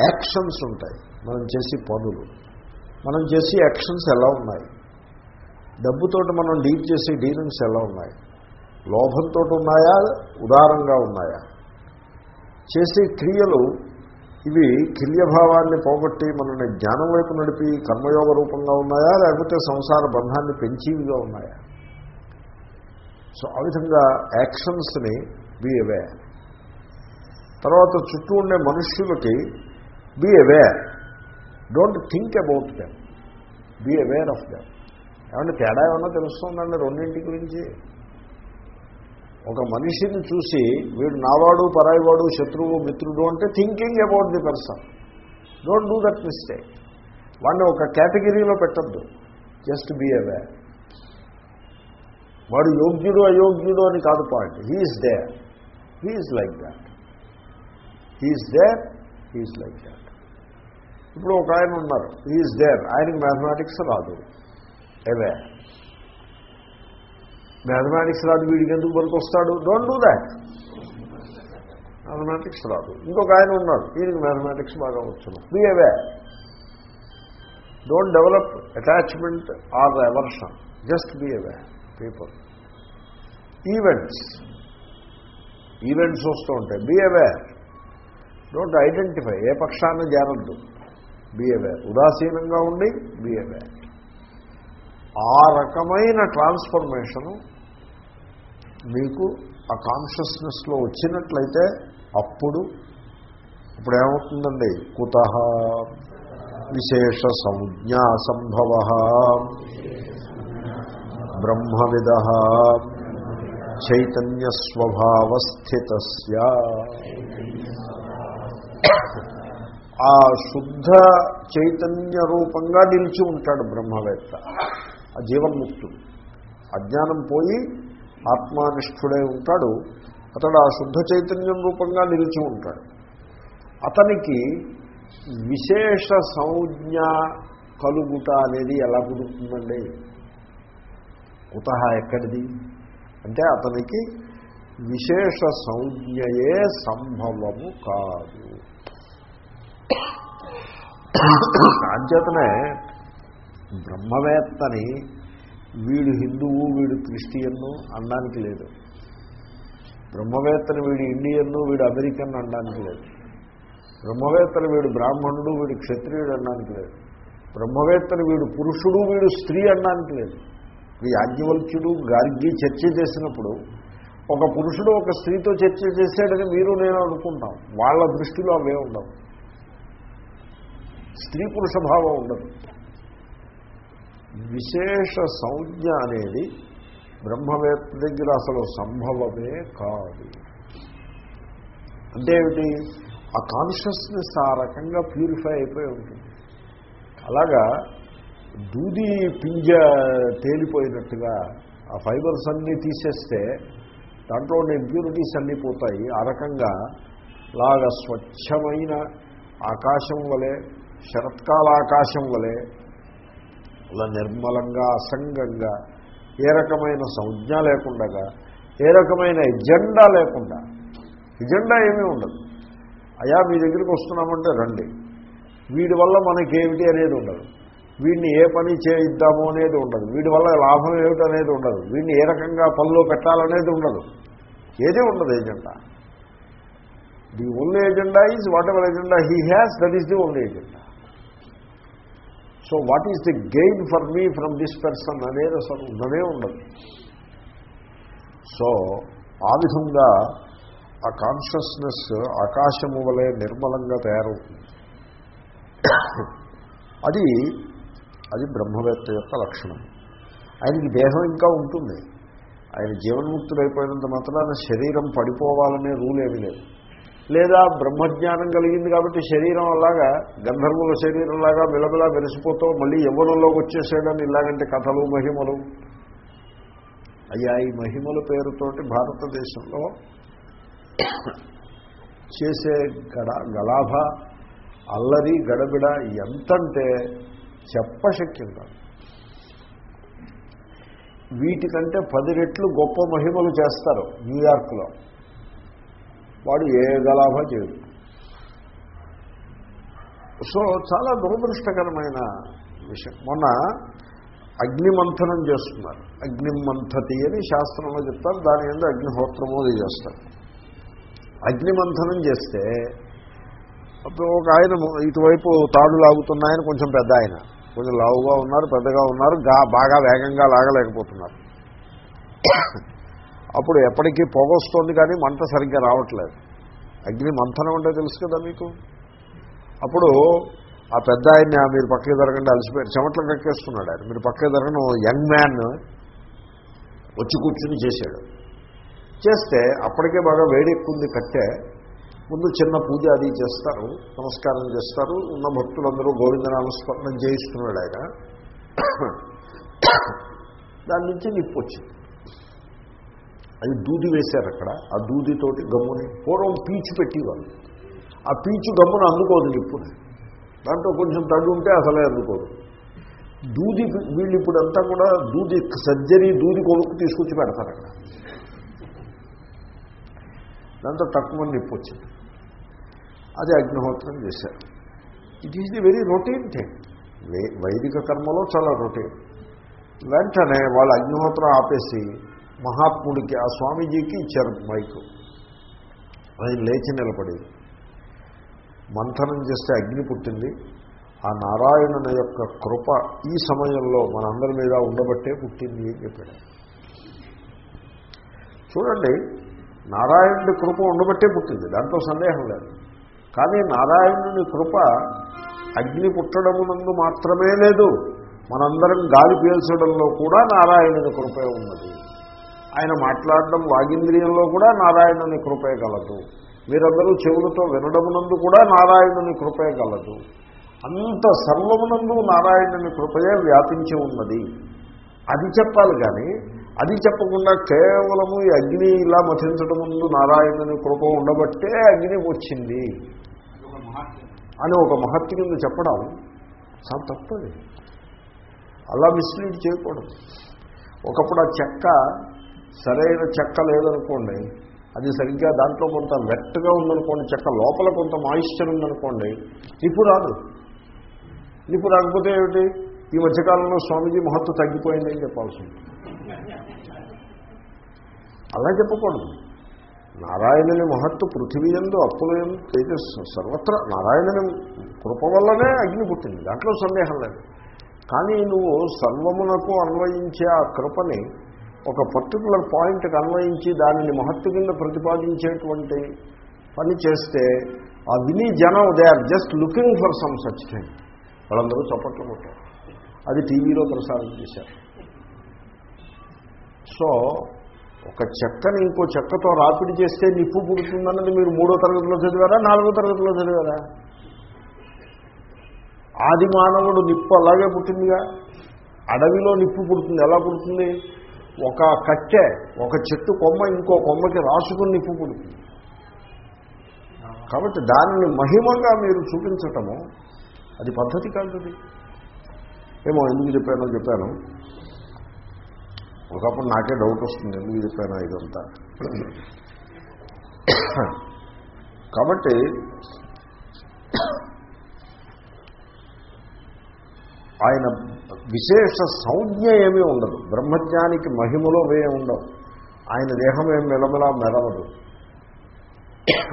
యాక్షన్స్ ఉంటాయి. మనం చేసే పనులు. మనం చేసే యాక్షన్స్ ఎలా ఉన్నాయి? డబ్బుతోటి మనం డీల్ చేసే డీలింగ్స్ ఎలా ఉన్నాయి? లోభంతో ఉన్నాయా? ఉదారంగా ఉన్నాయా? చేసే క్రియలు ఇవి క్రియభావాన్ని పోగొట్టి మనల్ని జ్ఞానం వైపు నడిపి కర్మయోగ రూపంగా ఉన్నాయా? లేకపోతే సంసార బంధాన్ని పెంచివిగా ఉన్నాయా? సో ఆ విధంగా యాక్షన్స్ని బీ అవేర్ తర్వాత చుట్టూ ఉండే మనుష్యులకి be aware don't think about them be aware of them ఏమంటే తేడా ఏమన్నా తెలుస్తుందండి రెండింటి గురించి ఒక మనిషిని చూసి వీడు నావాడు పరాయివాడు శత్రువు మిత్రుడు అంటే thinking about the person don't do that mistake వాడిని ఒక కేటగిరీలో పెట్టద్దు. జస్ట్ బీ అవేర్ వాడు యోగ్యుడు అయోగ్యుడు అని కాదు point he's there he's like that he's there he's like that ఇప్పుడు ఒక ఆయన ఉన్నారు. ఈజ్ దేర్ ఆయనకి మ్యాథమెటిక్స్ రాదు. ఏవే మ్యాథమెటిక్స్ రాదు వీడికి ఎందుకు పనికి వస్తాడు డోంట్ డూ దాట్ మ్యాథమెటిక్స్ రాదు. ఇంకొక ఆయన ఉన్నాడు ఈయనకి మ్యాథమెటిక్స్ బాగా వచ్చును be away don't develop attachment or aversion just be away people events events వస్తూ ఉంటాయి. బీ అవేర్ డోంట్ ఐడెంటిఫై ఏ పక్షాన్ని జారద్దు. బీ ఉదాసీనంగా ఉండి బీ ఆ రకమైన ట్రాన్స్ఫర్మేషను మీకు ఆ కాన్షియస్నెస్లో వచ్చినట్లయితే అప్పుడు ఇప్పుడు ఏమవుతుందండి కుత విశేష సంజ్ఞా సంభవ బ్రహ్మవిద చైతన్యస్వభావస్థిత ఆ శుద్ధ చైతన్య రూపంగా నిలిచి ఉంటాడు బ్రహ్మవేత్త. ఆ జీవన్ముక్తుడు. అజ్ఞానం పోయి ఆత్మానిష్ఠుడై ఉంటాడు. అతడు ఆ శుద్ధ చైతన్యం రూపంగా నిలిచి ఉంటాడు. అతనికి విశేష సంజ్ఞ కలుగుట అనేది ఎలా కుదురుతుందండి? కుత ఎక్కడిది? అంటే అతనికి విశేష సంజ్ఞయే సంభవము కాదు. అంచేతనే బ్రహ్మవేత్తని వీడు హిందువు వీడు క్రిస్టియన్ను అనడానికి లేదు. బ్రహ్మవేత్తని వీడు ఇండియన్ను వీడు అమెరికన్ అనడానికి లేదు. బ్రహ్మవేత్తని వీడు బ్రాహ్మణుడు వీడు క్షత్రియుడు అనడానికి లేదు. బ్రహ్మవేత్తని వీడు పురుషుడు వీడు స్త్రీ అనడానికి లేదు. ఈ యాజ్ఞవల్క్యుడు గార్గి చర్చ చేసినప్పుడు ఒక పురుషుడు ఒక స్త్రీతో చర్చ చేశాడని మీరు నేను అనుకుంటాం. వాళ్ళ దృష్టిలో అవే ఉండవు. స్త్రీ పురుష భావం ఉండదు. విశేష సంజ్ఞ అనేది బ్రహ్మవేత్త దగ్గర అసలు సంభవమే కాదు. అంటే ఏమిటి? ఆ కాన్షియస్నెస్ ఆ రకంగా ప్యూరిఫై అయిపోయి ఉంటుంది. అలాగా దూది పింజ తేలిపోయినట్టుగా ఆ ఫైబర్స్ అన్నీ తీసేస్తే దాంట్లో ఉన్న ఇంప్యూరిటీస్ అన్నీ పోతాయి. ఆ రకంగా లాగా స్వచ్ఛమైన ఆకాశం వలె శరత్కాల ఆకాశం వలె అలా నిర్మలంగా అసంగంగా ఏ రకమైన సంజ్ఞ లేకుండా ఏ రకమైన ఎజెండా లేకుండా ఎజెండా ఏమీ ఉండదు. అయా మీ దగ్గరికి వస్తున్నామంటే రండి. వీడి వల్ల మనకేమిటి అనేది ఉండదు. వీడిని ఏ పని చేయిద్దాము అనేది ఉండదు. వీడి వల్ల లాభం ఏమిటి అనేది ఉండదు. వీడిని ఏ రకంగా పనిలో పెట్టాలనేది ఉండదు. ఏది ఉండదు agenda the only agenda is whatever agenda he has that is the only agenda so what is the gain for me from this person అనేది అసలు ఉండనే ఉండదు సో ఆ విధంగా ఆ కాన్షియస్నెస్ ఆకాశము వలె నిర్మలంగా తయారవుతుంది. అది అది బ్రహ్మవేత్త యొక్క లక్షణం. ఆయనకి దేహం ఇంకా ఉంటుంది. ఆయన జీవన్ముక్తుడైపోయినంత మాత్రాన శరీరం పడిపోవాలనే రూల్ ఏమీ లేదు. లేదా బ్రహ్మజ్ఞానం కలిగింది కాబట్టి శరీరం అలాగా గంధర్వుల శరీరంలాగా మిలమిలా వెలిసిపోతూ మళ్ళీ యవ్వనంలోకి వచ్చేసాడని ఇలాగంటే కథలు మహిమలు. అయ్యా ఈ మహిమల పేరుతోటి భారతదేశంలో చేసే గడ గలాభ అల్లరి గడబిడ ఎంతంటే చెప్పశక్యం కాదు వీటికంటే పది రెట్లు గొప్ప మహిమలు చేస్తారు న్యూయార్క్లో. వాడు ఏ గలాభ చేయడు. సో చాలా దురదృష్టకరమైన విషయం. మొన్న అగ్నిమంథనం చేస్తున్నారు. అగ్నిమంథతి అని శాస్త్రంలో చెప్తారు దాని మీద అగ్నిహోత్రము అది చేస్తారు. అగ్నిమంథనం చేస్తే అప్పుడు ఒక ఆయన ఇటువైపు తాడు లాగుతున్న ఆయన కొంచెం పెద్ద ఆయన. కొంచెం లావుగా ఉన్నారు పెద్దగా ఉన్నారు గా బాగా వేగంగా లాగలేకపోతున్నారు. అప్పుడు ఎప్పటికీ పొగ వస్తుంది కానీ మంట సరిగ్గా రావట్లేదు. అగ్ని మంథనం అంటే తెలుసు కదా మీకు? అప్పుడు ఆ పెద్ద ఆయన మీరు పక్కకి జరగండి అలసిపోయారు. చెమట్లు కక్కేస్తున్నాడు ఆయన. మీరు పక్కకి జరగను యంగ్ మ్యాన్ వచ్చి కూర్చుని చేశాడు. చేస్తే అప్పటికే బాగా వేడెక్కుంది కట్టే. ముందు చిన్న పూజ అది చేస్తారు నమస్కారం చేస్తారు. ఉన్న భక్తులందరూ గోవిందనామస్మరణం చేయిస్తున్నాడు ఆయన. దాని నుంచి నిప్పు వచ్చింది. అది దూది వేశారు అక్కడ. ఆ దూదితోటి గమ్ముని పూర్వం పీచు పెట్టేవాళ్ళు. ఆ పీచు గమ్మును అందుకోదు నిప్పుని దాంట్లో కొంచెం తగ్గు ఉంటే అసలే అందుకోదు. దూది వీళ్ళు ఇప్పుడంతా కూడా దూది సర్జరీ దూది కొడుకు తీసుకొచ్చి పెడతారు అక్కడ. దాంతో తక్కువ నిప్పు వచ్చింది. అది అగ్నిహోత్రం చేశారు. It is the very routine thing వైదిక కర్మలో చాలా రొటీన్ వెంటనే వాళ్ళు అగ్నిహోత్రం ఆపేసి మహాత్ముడికి ఆ స్వామీజీకి ఇచ్చారు మైకు. ఆయన లేచి నిలబడి మంథనం చేస్తే అగ్ని పుట్టింది. ఆ నారాయణుని యొక్క కృప ఈ సమయంలో మనందరి మీద ఉండబట్టే పుట్టింది అని చెప్పాడు. చూడండి నారాయణుడి కృప ఉండబట్టే పుట్టింది. దాంట్లో సందేహం లేదు. కానీ నారాయణుని కృప అగ్ని పుట్టడమునందు మాత్రమే లేదు. మనందరం గాలి పీల్చడంలో కూడా నారాయణుని కృపే ఉన్నది. ఆయన మాట్లాడడం వాగింద్రియంలో కూడా నారాయణుని కృపే గలదు. మీరందరూ చెవులతో వినడమునందు కూడా నారాయణుని కృపే గలదు. అంత సర్వమునందు నారాయణుని కృపయే వ్యాపించి ఉన్నది. అది చెప్పాలి కానీ అది చెప్పకుండా కేవలము ఈ అగ్ని ఇలా మథించడం ముందు నారాయణుని కృప ఉండబట్టే అగ్ని వచ్చింది. అని ఒక మహత్వ కింద చెప్పడం చాలా తప్పది అలా మిస్లీడ్ చేయకూడదు. ఒకప్పుడు ఆ చెక్క సరైన చెక్క లేదనుకోండి అది సరిగ్గా దాంట్లో కొంత వెట్టగా ఉందనుకోండి చెక్క లోపల కొంత మాయిశ్చర్ ఉందనుకోండి నిప్పు రాదు. నిప్పు రాకపోతే ఏమిటి? ఈ మధ్యకాలంలో స్వామీజీ మహత్వ తగ్గిపోయిందని చెప్పాల్సి అలా చెప్పకూడదు. నారాయణుని మహత్తు పృథివీ ఎందు అప్పుల ఎందు తేజస్సు సర్వత్రా నారాయణుని కృప వల్లనే అగ్ని పుట్టింది. దాంట్లో సందేహం లేదు. కానీ నువ్వు సర్వమునకు అన్వయించే ఆ కృపని ఒక పర్టికులర్ పాయింట్కి అన్వయించి దానిని మహత్తు కింద ప్రతిపాదించేటువంటి పని చేస్తే ఆ విని జనం they are just looking for some such thing వాళ్ళందరూ చప్పట్లు కొట్టారు. అది టీవీలో ప్రసారం చేశారు. సో ఒక చెక్కని ఇంకో చెక్కతో రాపిడి చేస్తే నిప్పు పుడుతుందన్నది మీరు మూడో తరగతిలో చదివారా నాలుగో తరగతిలో చదివారా? ఆది మానవుడు నిప్పు అలాగే పుట్టిందిగా. అడవిలో నిప్పు పుడుతుంది ఎలా పుడుతుంది? ఒక కట్టె ఒక చెట్టు కొమ్మ ఇంకో కొమ్మకి రాసుకుని నిప్పు పుడుతుంది కాబట్టి దానిని మహిమంగా మీరు చూపించటము అది పద్ధతి కాదు అది. ఏమో ఎందుకు చెప్పానో చెప్పాను. ఒకప్పుడు నాకే డౌట్ వస్తుంది ఎందుకు చెప్పాను ఇదంతా. కాబట్టి ఆయన విశేష సంజ్ఞ ఏమీ ఉండదు. బ్రహ్మజ్ఞానికి మహిమలో వేయ ఉండవు. ఆయన దేహం ఏం మెలమెలా మెరవదు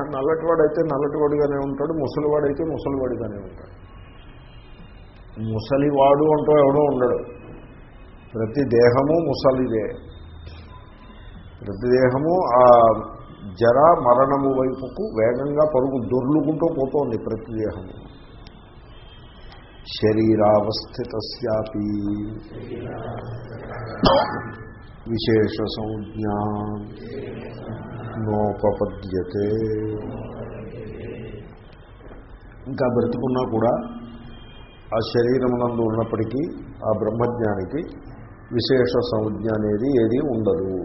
నల్లటివాడైతే నల్లటివాడిగానే ఉంటాడు ముసలివాడైతే ముసలివాడిగానే ఉంటాడు. ముసలివాడు అంటూ ఎవడో ఉండడు. ప్రతి దేహము ముసలిదే. ప్రతి దేహము ఆ జర మరణము వైపుకు వేగంగా పరుగు దొర్లుకుంటూ పోతోంది ప్రతి దేహము. శరీరావస్థితస్యాపి. విశేష సంజ్ఞా నోపపద్యతే. ఇంకా బ్రతుకున్నా కూడా ఆ శరీరమునందు ఉన్నప్పటికీ ఆ బ్రహ్మజ్ఞానికి విశేష సంజ్ఞ అనేది ఏది ఉండదు.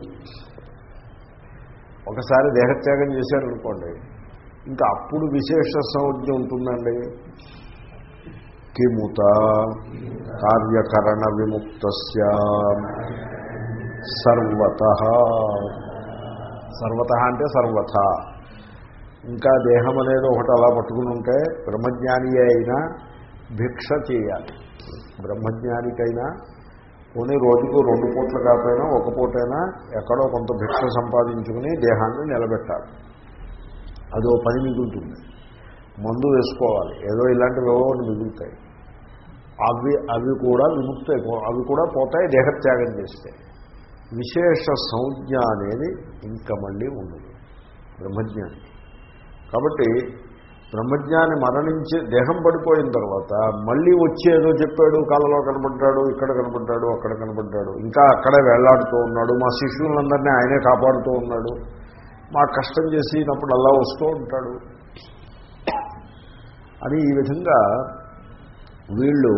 ఒకసారి దేహత్యాగం చేశారనుకోండి ఇంకా అప్పుడు విశేష సంజ్ఞ ఉంటుందండి. కిముత కార్యకరణ విముక్త సర్వత. సర్వత అంటే సర్వథ. ఇంకా దేహం అనేది ఒకటి అలా పట్టుకుని ఉంటే బ్రహ్మజ్ఞాని అయినా భిక్ష చేయాలి. బ్రహ్మజ్ఞానికైనా పోనీ రోజుకు రెండు పూట్ల కాకపోయినా ఒక పూటైనా ఎక్కడో కొంత భిక్ష సంపాదించుకుని దేహాన్ని నిలబెట్టాలి. అదో పని మిగులుతుంది. మందు వేసుకోవాలి. ఏదో ఇలాంటివి ఏవో మిగులుతాయి. అవి అవి కూడా విముక్తి అవి కూడా పోతాయి దేహత్యాగం చేస్తే విశేష సంజ్ఞ అనేది ఇంకా మళ్ళీ ఉండదు. బ్రహ్మజ్ఞాని కాబట్టి బ్రహ్మజ్ఞాని మరణించి దేహం పడిపోయిన తర్వాత మళ్ళీ వచ్చి ఏదో చెప్పాడు కళలో కనబడ్డాడు ఇక్కడ కనబడ్డాడు అక్కడ కనబడ్డాడు ఇంకా అక్కడే వేళ్ళాడుతూ ఉన్నాడు మా శిష్యులందరినీ ఆయనే కాపాడుతూ ఉన్నాడు మా కష్టం చేసినప్పుడు అలా వస్తూ ఉంటాడు. అని ఈ విధంగా వీళ్ళు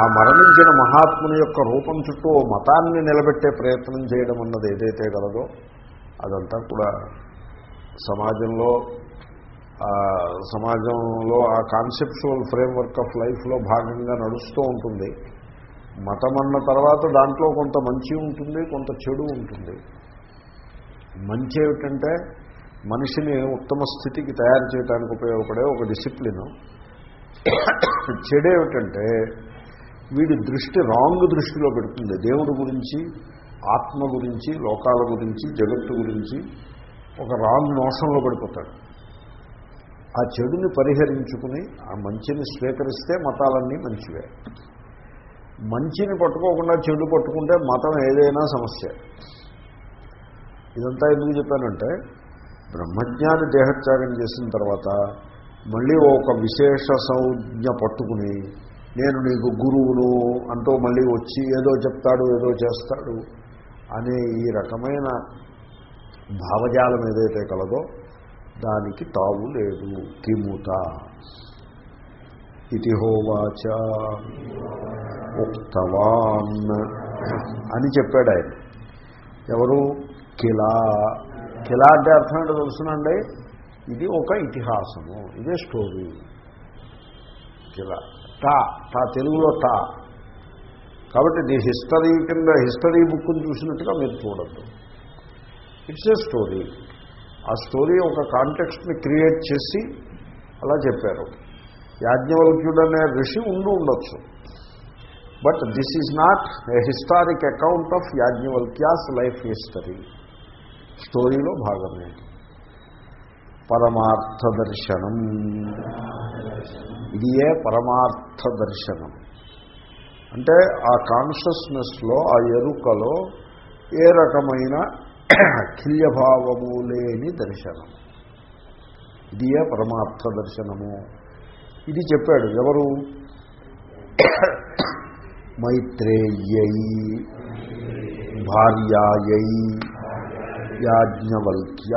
ఆ మరణించిన మహాత్ముని యొక్క రూపం చుట్టూ మతాన్ని నిలబెట్టే ప్రయత్నం చేయడం అన్నది ఏదైతే గలదో అదంతా కూడా సమాజంలో సమాజంలో ఆ కాన్సెప్చువల్ ఫ్రేమ్వర్క్ ఆఫ్ లైఫ్లో భాగంగా నడుస్తూ ఉంటుంది. మతం అన్న తర్వాత దాంట్లో కొంత మంచి ఉంటుంది కొంత చెడు ఉంటుంది. మంచి ఏమిటంటే మనిషిని ఉత్తమ స్థితికి తయారు చేయడానికి ఉపయోగపడే ఒక డిసిప్లిన్ చెడు ఏమిటంటే వీడి దృష్టి రాంగ్ దృష్టిలో పెడుతుంది. దేవుడి గురించి ఆత్మ గురించి లోకాల గురించి జగత్తు గురించి ఒక రాంగ్ మోసంలో పడిపోతాడు. ఆ చెడుని పరిహరించుకుని ఆ మంచిని స్వీకరిస్తే మతాలన్నీ మంచివే. మంచిని పట్టుకోకుండా చెడు పట్టుకుంటే మతం ఏదైనా సమస్య. ఇదంతా ఎందుకు చెప్పానంటే బ్రహ్మజ్ఞాని దేహత్యాగం చేసిన తర్వాత మళ్ళీ ఒక విశేష సంజ్ఞ పట్టుకుని నేను నీకు గురువును అంటూ మళ్ళీ వచ్చి ఏదో చెప్తాడు ఏదో చేస్తాడు అనే ఈ రకమైన భావజాలం ఏదైతే కలదో దానికి తావు లేదు. కిముత ఇది హోవాచ. ఉక్తవాన్ అని చెప్పాడు ఆయన. ఎవరు? కిలా కిలా అంటే అర్థం ఏంటో తెలుసునండి? ఇది ఒక ఇతిహాసము ఇదే స్టోరీ. ఇలా టా టా తెలుగులో టా. కాబట్టి ది హిస్టరీ కింద హిస్టరీ బుక్ని చూసినట్టుగా మీరు చూడద్దు. ఇట్స్ ఏ స్టోరీ ఆ స్టోరీ ఒక కాంటెక్స్ట్ని క్రియేట్ చేసి అలా చెప్పారు. యాజ్ఞవల్క్యుడు అనే ఋషి ఉండి ఉండొచ్చు. But this is not a historic account of Yajnavalkya's life history స్టోరీలో భాగమే. పరమార్థ దర్శనం ఇది ఏ పరమార్థ దర్శనం అంటే ఆ కాన్షియస్నెస్లో ఆ ఎరుకలో ఏ రకమైన కిల్యభావము లేని దర్శనం. ఇది ఏ పరమార్థ దర్శనము ఇది చెప్పాడు ఎవరు? మైత్రేయ్యై భార్యాయై యాజ్ఞవల్క్య.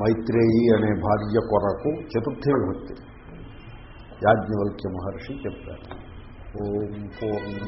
మైత్రేయి అనే భార్య కొరకు చతుర్థి విభక్తి. యాజ్ఞవల్క్య మహర్షి చెప్పారు. ఓం పూర్ణ